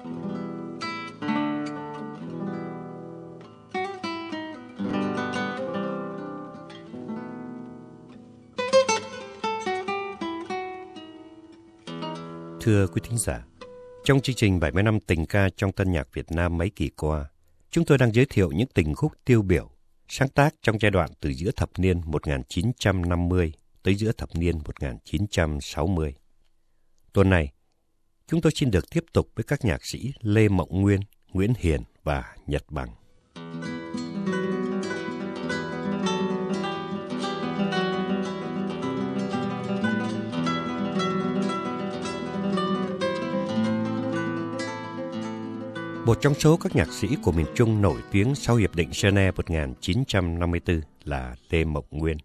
Thưa quý thính giả, trong chương trình 70 năm tình ca trong tân nhạc Việt Nam mấy kỳ qua, chúng tôi đang giới thiệu những tình khúc tiêu biểu, sáng tác trong giai đoạn từ giữa thập niên 1950 tới giữa thập niên 1960. Tuần này, chúng tôi xin được tiếp tục với các nhạc sĩ Lê Mộng Nguyên, Nguyễn Hiền và Nhật Bằng. Một trong số các nhạc sĩ của miền Trung nổi tiếng sau Hiệp định Geneva 1954 là Lê Mộng Nguyên.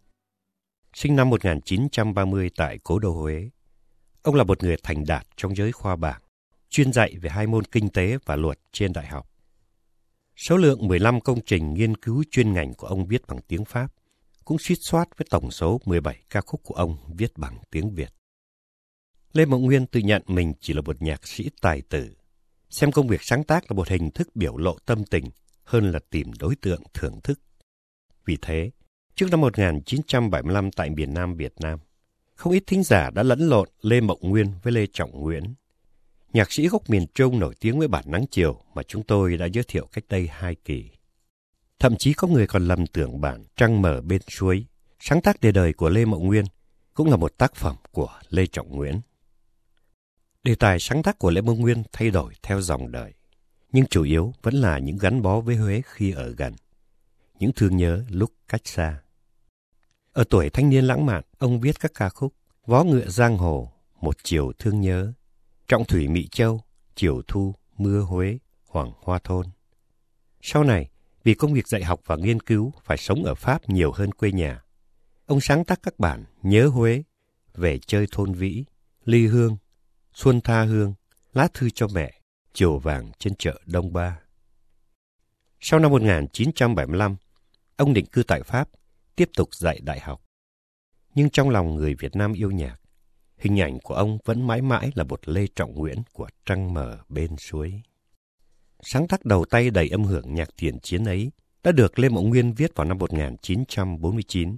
Sinh năm 1930 tại Cố Đô Huế, ông là một người thành đạt trong giới khoa bảng, chuyên dạy về hai môn kinh tế và luật trên đại học. Số lượng 15 công trình nghiên cứu chuyên ngành của ông viết bằng tiếng Pháp cũng suýt soát với tổng số 17 ca khúc của ông viết bằng tiếng Việt. Lê Mộng Nguyên tự nhận mình chỉ là một nhạc sĩ tài tử xem công việc sáng tác là một hình thức biểu lộ tâm tình hơn là tìm đối tượng thưởng thức. Vì thế, trước năm 1975 tại miền Nam Việt Nam, không ít thính giả đã lẫn lộn Lê Mộng Nguyên với Lê Trọng Nguyễn. Nhạc sĩ gốc miền Trung nổi tiếng với bản nắng chiều mà chúng tôi đã giới thiệu cách đây hai kỳ. Thậm chí có người còn lầm tưởng bản Trăng mở bên suối, sáng tác đề đời của Lê Mộng Nguyên, cũng là một tác phẩm của Lê Trọng Nguyễn. Đề tài sáng tác của Lê mộng Nguyên thay đổi theo dòng đời, nhưng chủ yếu vẫn là những gắn bó với Huế khi ở gần, những thương nhớ lúc cách xa. Ở tuổi thanh niên lãng mạn, ông viết các ca khúc Vó ngựa giang hồ, Một chiều thương nhớ, Trọng thủy Mỹ Châu, Chiều thu, Mưa Huế, Hoàng Hoa Thôn. Sau này, vì công việc dạy học và nghiên cứu phải sống ở Pháp nhiều hơn quê nhà, ông sáng tác các bản Nhớ Huế, Về chơi thôn Vĩ, Ly Hương, Xuân tha hương, lá thư cho mẹ, chiều vàng trên chợ Đông Ba. Sau năm 1975, ông định cư tại Pháp, tiếp tục dạy đại học. Nhưng trong lòng người Việt Nam yêu nhạc, hình ảnh của ông vẫn mãi mãi là một Lê Trọng Nguyễn của trăng mờ bên suối. Sáng tác đầu tay đầy âm hưởng nhạc tiền chiến ấy đã được Lê Mộng Nguyên viết vào năm 1949,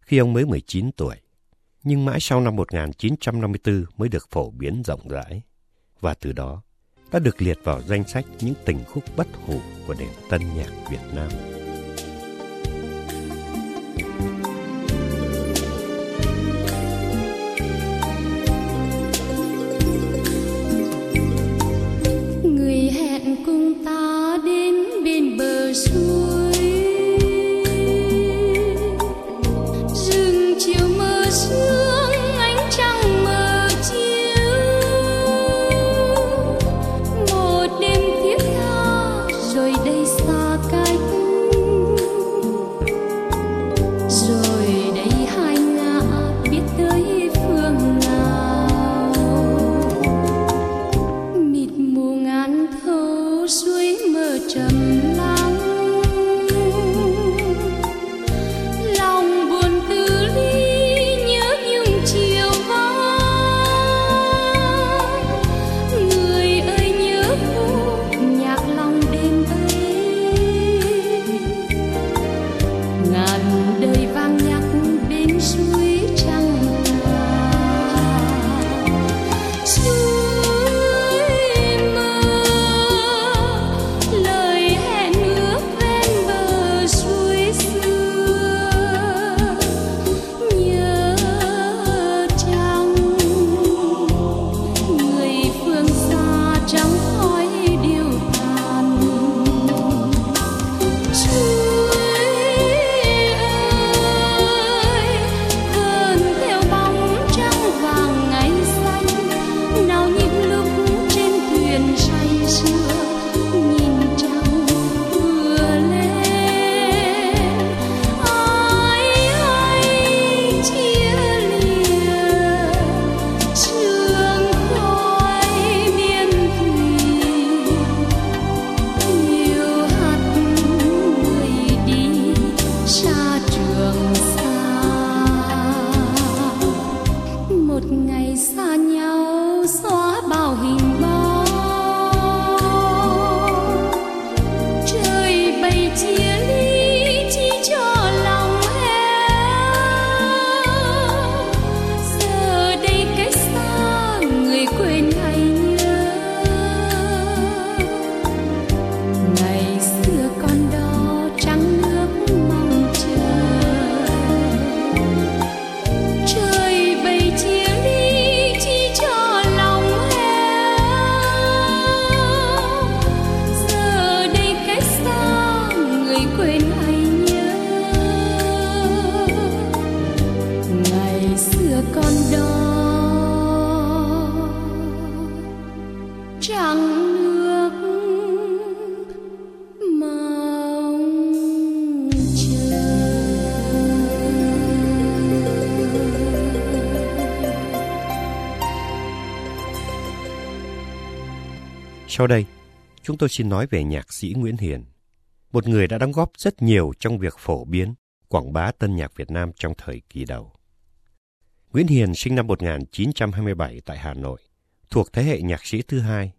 khi ông mới 19 tuổi nhưng mãi sau năm 1954 mới được phổ biến rộng rãi. Và từ đó đã được liệt vào danh sách những tình khúc bất hủ của nền tân nhạc Việt Nam. Sau đây, chúng tôi xin nói về nhạc sĩ Nguyễn Hiền, một người đã đóng góp rất nhiều trong việc phổ biến, quảng bá tân nhạc Việt Nam trong thời kỳ đầu. Nguyễn Hiền sinh năm 1927 tại Hà Nội, thuộc thế hệ nhạc sĩ thứ hai,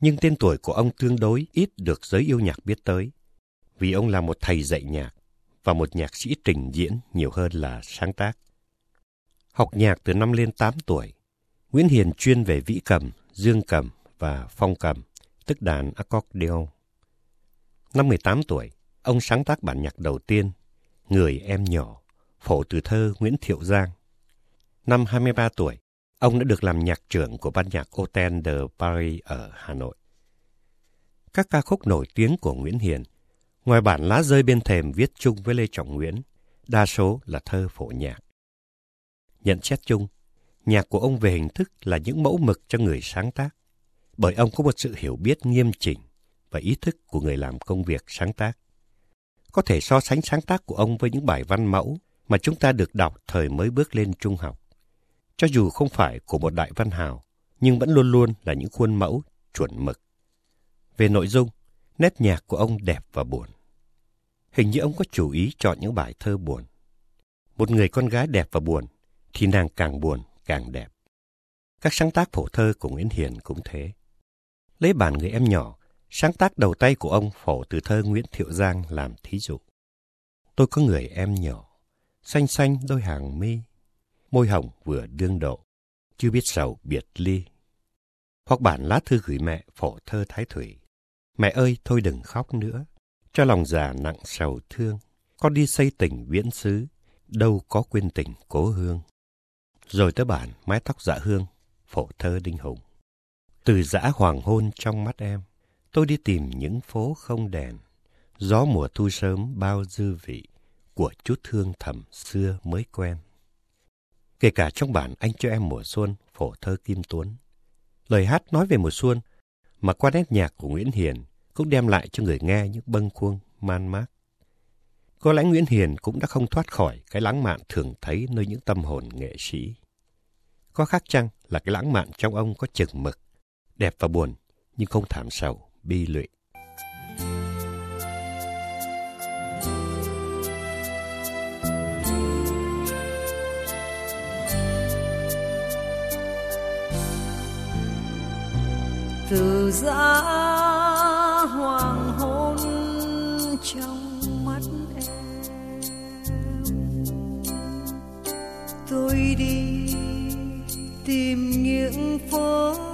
nhưng tên tuổi của ông tương đối ít được giới yêu nhạc biết tới, vì ông là một thầy dạy nhạc và một nhạc sĩ trình diễn nhiều hơn là sáng tác. Học nhạc từ năm lên 8 tuổi, Nguyễn Hiền chuyên về vĩ cầm, dương cầm và phong cầm, tức đàn accordion. Năm 18 tuổi, ông sáng tác bản nhạc đầu tiên, Người em nhỏ, phổ từ thơ Nguyễn Thiệu Giang. Năm 23 tuổi, ông đã được làm nhạc trưởng của ban nhạc Hotel de Paris ở Hà Nội. Các ca khúc nổi tiếng của Nguyễn Hiền, ngoài bản lá rơi bên thềm viết chung với Lê Trọng Nguyễn, đa số là thơ phổ nhạc. Nhận xét chung, nhạc của ông về hình thức là những mẫu mực cho người sáng tác, bởi ông có một sự hiểu biết nghiêm chỉnh và ý thức của người làm công việc sáng tác. Có thể so sánh sáng tác của ông với những bài văn mẫu mà chúng ta được đọc thời mới bước lên trung học. Cho dù không phải của một đại văn hào, nhưng vẫn luôn luôn là những khuôn mẫu chuẩn mực. Về nội dung, nét nhạc của ông đẹp và buồn. Hình như ông có chủ ý chọn những bài thơ buồn. Một người con gái đẹp và buồn, thì nàng càng buồn, càng đẹp. Các sáng tác phổ thơ của Nguyễn Hiền cũng thế. Lấy bản người em nhỏ, sáng tác đầu tay của ông phổ từ thơ Nguyễn Thiệu Giang làm thí dụ. Tôi có người em nhỏ, xanh xanh đôi hàng mi, môi hồng vừa đương độ, chưa biết sầu biệt ly. Hoặc bản lá thư gửi mẹ phổ thơ Thái Thủy. Mẹ ơi thôi đừng khóc nữa, cho lòng già nặng sầu thương. Con đi xây tỉnh viễn xứ, đâu có quên tình cố hương. Rồi tới bản mái tóc dạ hương, phổ thơ Đinh Hùng. Từ dã hoàng hôn trong mắt em, tôi đi tìm những phố không đèn. Gió mùa thu sớm bao dư vị của chút thương thầm xưa mới quen. Kể cả trong bản Anh cho em mùa xuân, phổ thơ Kim Tuấn. Lời hát nói về mùa xuân, mà qua nét nhạc của Nguyễn Hiền cũng đem lại cho người nghe những bâng khuâng, man mác. Có lẽ Nguyễn Hiền cũng đã không thoát khỏi cái lãng mạn thường thấy nơi những tâm hồn nghệ sĩ. Có khác chăng là cái lãng mạn trong ông có chừng mực, đẹp và buồn, nhưng không thảm sầu, bi lụy. từ giã hoàng hôn trong mắt em tôi đi tìm những phố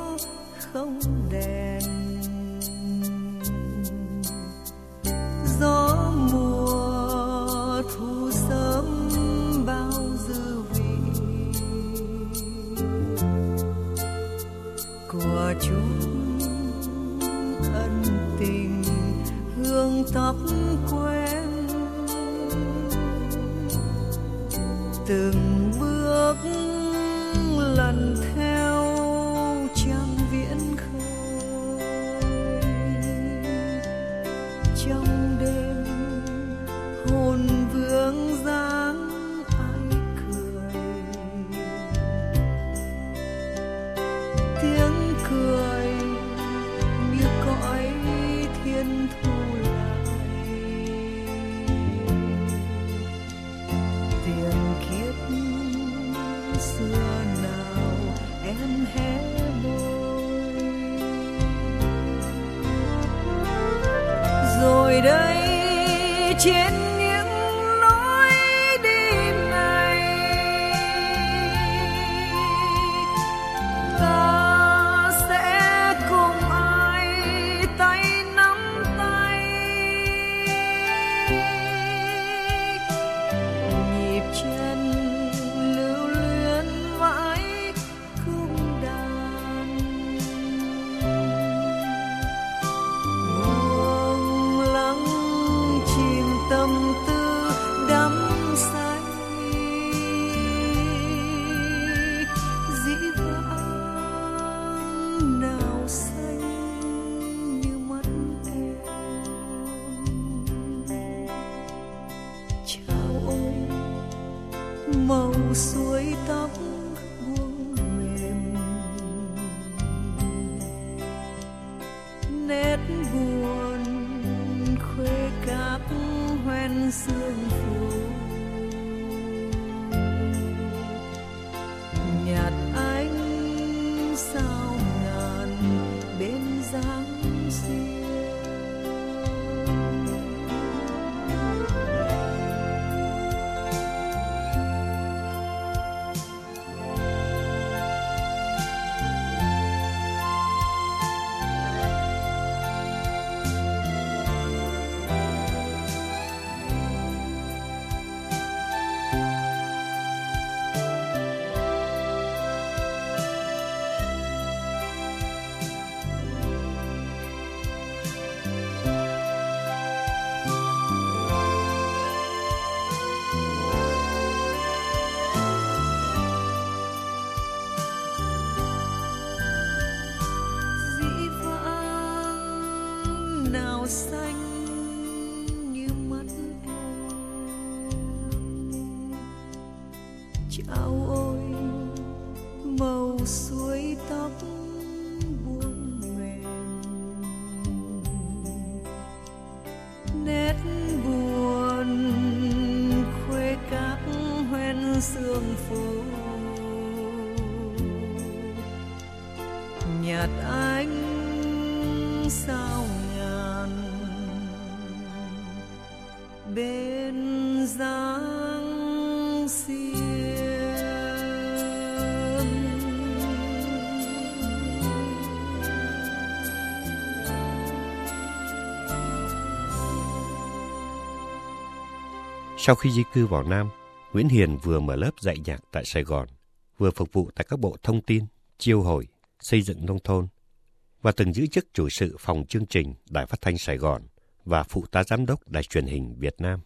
buồn khuê cáp hoen sương phủ phố nhạt ánh sao ngàn bên dáng xiên. Sau khi di cư vào Nam, Nguyễn Hiền vừa mở lớp dạy nhạc tại Sài Gòn, vừa phục vụ tại các bộ thông tin, chiêu hồi, xây dựng nông thôn và từng giữ chức chủ sự phòng chương trình Đài Phát thanh Sài Gòn và phụ tá giám đốc Đài truyền hình Việt Nam.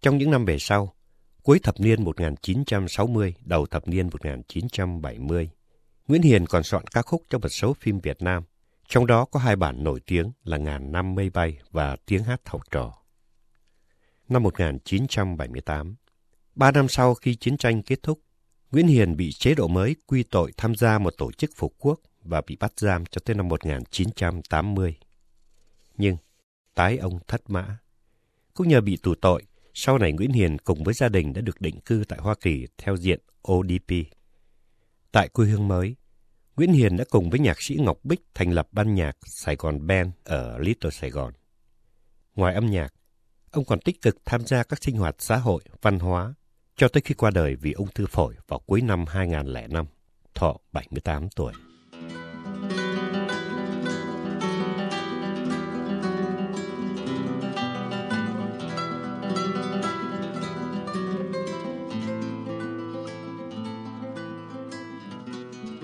Trong những năm về sau, cuối thập niên 1960, đầu thập niên 1970, Nguyễn Hiền còn soạn ca khúc cho một số phim Việt Nam, trong đó có hai bản nổi tiếng là Ngàn năm mây bay và Tiếng hát học trò. Năm 1978, ba năm sau khi chiến tranh kết thúc, Nguyễn Hiền bị chế độ mới quy tội tham gia một tổ chức phục quốc và bị bắt giam cho tới năm 1980. Nhưng, tái ông thất mã. Cũng nhờ bị tù tội, sau này Nguyễn Hiền cùng với gia đình đã được định cư tại Hoa Kỳ theo diện ODP. Tại quê hương mới, Nguyễn Hiền đã cùng với nhạc sĩ Ngọc Bích thành lập ban nhạc Sài Gòn Band ở Little Sài Gòn. Ngoài âm nhạc, ông còn tích cực tham gia các sinh hoạt xã hội, văn hóa, cho tới khi qua đời vì ung thư phổi vào cuối năm 2005, thọ 78 tuổi.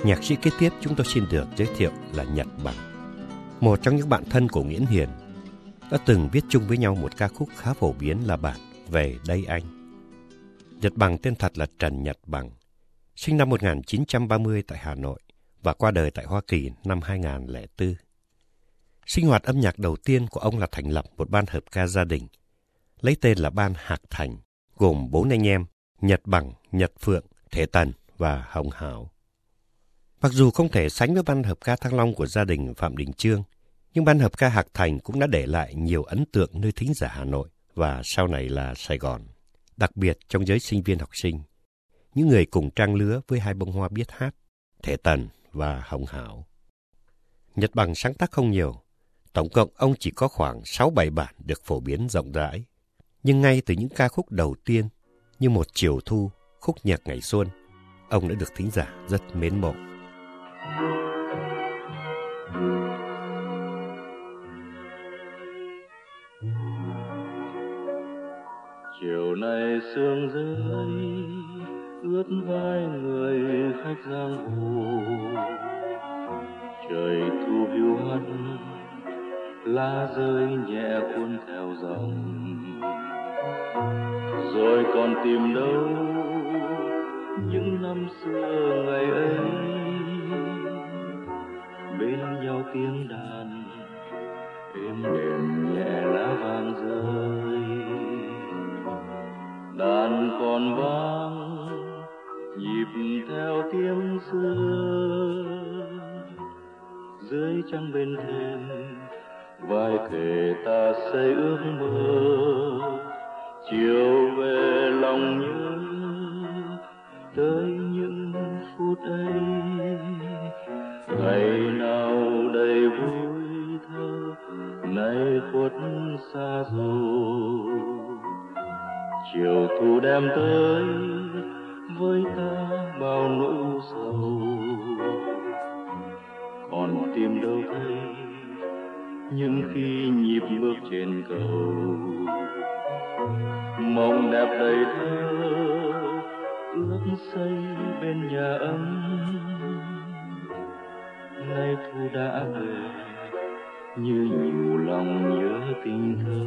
Nhạc sĩ kế tiếp chúng tôi xin được giới thiệu là Nhật Bằng. Một trong những bạn thân của Nguyễn Hiền đã từng viết chung với nhau một ca khúc khá phổ biến là bản Về đây anh. Nhật Bằng tên thật là Trần Nhật Bằng, sinh năm 1930 tại Hà Nội và qua đời tại Hoa Kỳ năm 2004. Sinh hoạt âm nhạc đầu tiên của ông là thành lập một ban hợp ca gia đình, lấy tên là Ban Hạc Thành, gồm bốn anh em Nhật Bằng, Nhật Phượng, Thể Tần và Hồng Hảo. Mặc dù không thể sánh với ban hợp ca Thăng Long của gia đình Phạm Đình Trương, nhưng ban hợp ca Hạc Thành cũng đã để lại nhiều ấn tượng nơi thính giả Hà Nội và sau này là Sài Gòn, đặc biệt trong giới sinh viên học sinh, những người cùng trang lứa với hai bông hoa biết hát, Thể Tần và Hồng Hảo. Nhật Bằng sáng tác không nhiều, tổng cộng ông chỉ có khoảng 6-7 bản được phổ biến rộng rãi. Nhưng ngay từ những ca khúc đầu tiên, như một chiều thu, khúc nhạc ngày xuân, ông đã được thính giả rất mến mộ. Chiều nay sương rơi ướt vai người khách giang hồ. Trời thu hiu hắt, lá rơi nhẹ cuốn theo dòng. Rồi còn tìm đâu những năm xưa ngày ấy? Bên nhau tiếng đàn, êm đềm nhẹ lá vàng rơi đàn còn vang, nhịp theo tiếng xưa. Dưới trăng bên thềm vai kề ta xây ước mơ. Chiều về lòng nhớ, tới những phút ấy. Ngày nào đầy vui thơ, nay khuất xa rồi chiều thu đem tới với ta bao nỗi sầu. Còn tìm đâu thấy những khi nhịp bước trên cầu. Mộng đẹp đầy thơ ước xây bên nhà ấm. Nay thu đã về, như nhiều lòng nhớ tình thơ.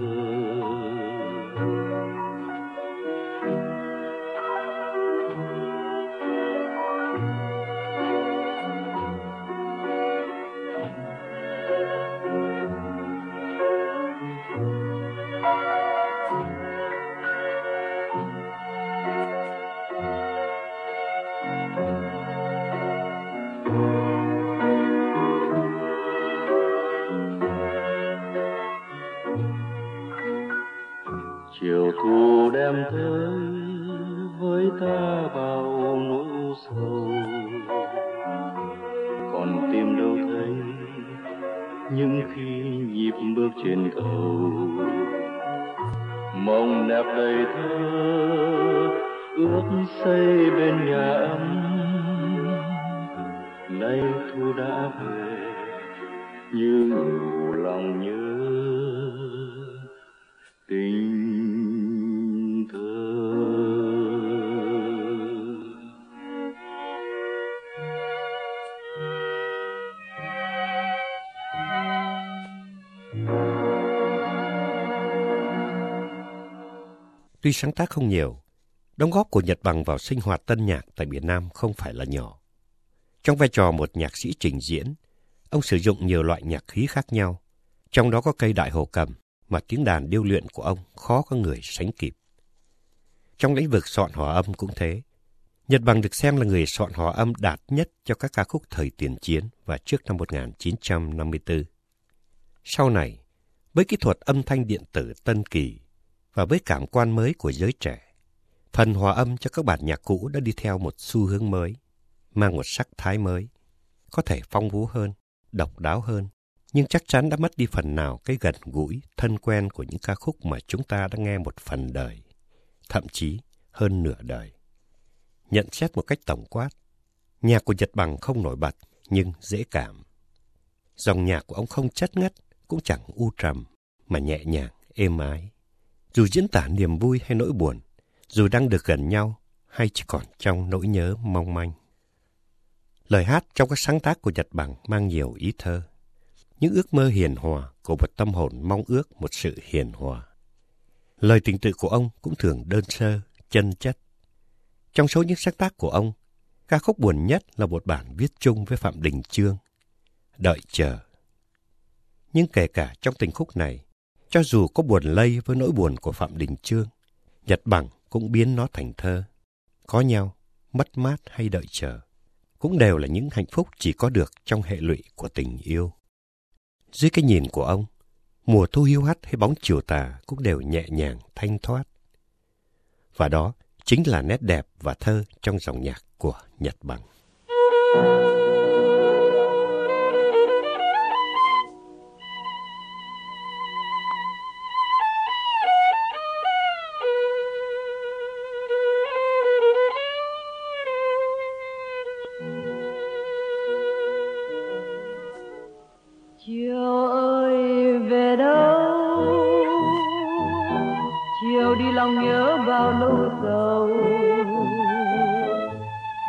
Những khi nhịp bước trên cầu, mong nẹp đầy thơ, ước xây bên nhà ấm. Nay thu đã về như nhiều lòng nhớ Tuy sáng tác không nhiều, đóng góp của Nhật Bằng vào sinh hoạt tân nhạc tại Việt Nam không phải là nhỏ. Trong vai trò một nhạc sĩ trình diễn, ông sử dụng nhiều loại nhạc khí khác nhau, trong đó có cây đại hồ cầm mà tiếng đàn điêu luyện của ông khó có người sánh kịp. Trong lĩnh vực soạn hòa âm cũng thế. Nhật Bằng được xem là người soạn hòa âm đạt nhất cho các ca khúc thời tiền chiến và trước năm 1954. Sau này, với kỹ thuật âm thanh điện tử tân kỳ và với cảm quan mới của giới trẻ, phần hòa âm cho các bản nhạc cũ đã đi theo một xu hướng mới, mang một sắc thái mới, có thể phong phú hơn, độc đáo hơn, nhưng chắc chắn đã mất đi phần nào cái gần gũi, thân quen của những ca khúc mà chúng ta đã nghe một phần đời, thậm chí hơn nửa đời. Nhận xét một cách tổng quát, nhạc của Nhật Bằng không nổi bật nhưng dễ cảm. Dòng nhạc của ông không chất ngất, cũng chẳng u trầm, mà nhẹ nhàng, êm ái. Dù diễn tả niềm vui hay nỗi buồn, dù đang được gần nhau hay chỉ còn trong nỗi nhớ mong manh. Lời hát trong các sáng tác của Nhật Bằng mang nhiều ý thơ. Những ước mơ hiền hòa của một tâm hồn mong ước một sự hiền hòa. Lời tình tự của ông cũng thường đơn sơ, chân chất. Trong số những sáng tác của ông, ca khúc buồn nhất là một bản viết chung với Phạm Đình Chương, Đợi chờ. Nhưng kể cả trong tình khúc này, cho dù có buồn lây với nỗi buồn của Phạm Đình trương Nhật Bằng cũng biến nó thành thơ. Có nhau, mất mát hay đợi chờ, cũng đều là những hạnh phúc chỉ có được trong hệ lụy của tình yêu. Dưới cái nhìn của ông, mùa thu hiu hắt hay bóng chiều tà cũng đều nhẹ nhàng, thanh thoát. Và đó chính là nét đẹp và thơ trong dòng nhạc của Nhật Bằng. chiều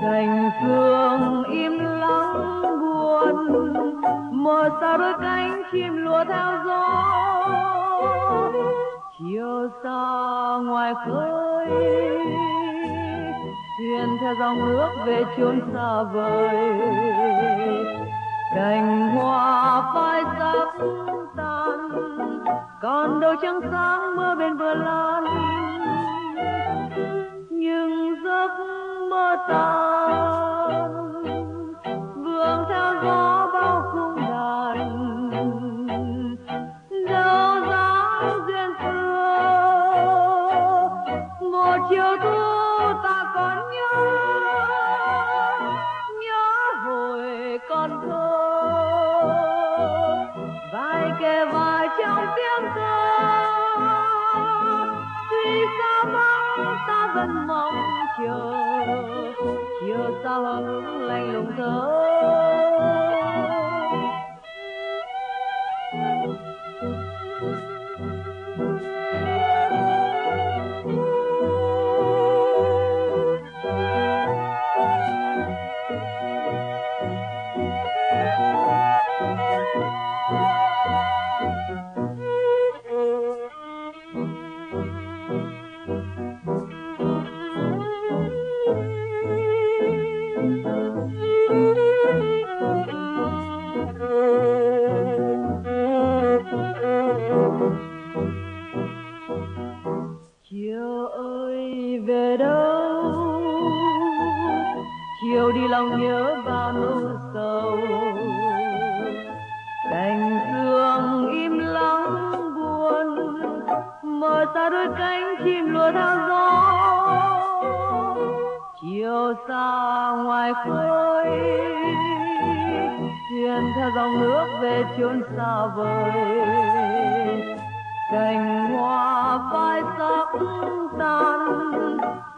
cành phương im lặng buồn mờ xa đôi cánh chim lùa theo gió. Chiều xa ngoài khơi, thuyền theo dòng nước về chốn xa vời. Cành hoa phai sắc tan, còn đâu trăng sáng mưa bên bờ lan giấc mơ mơ vương theo gió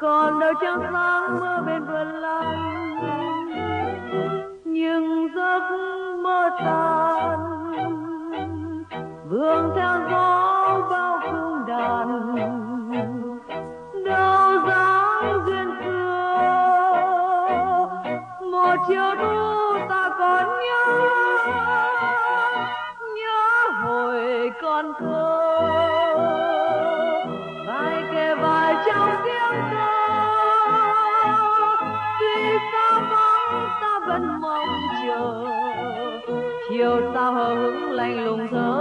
còn đâu trăng sáng mơ bên vườn lan nhưng giấc mơ tan vương theo gió bao cung đàn, đâu dáng duyên xưa. Một chiều thu ta còn nhớ nhớ hồi còn thơ. Ta chiều sao hờ hững lạnh lùng thơ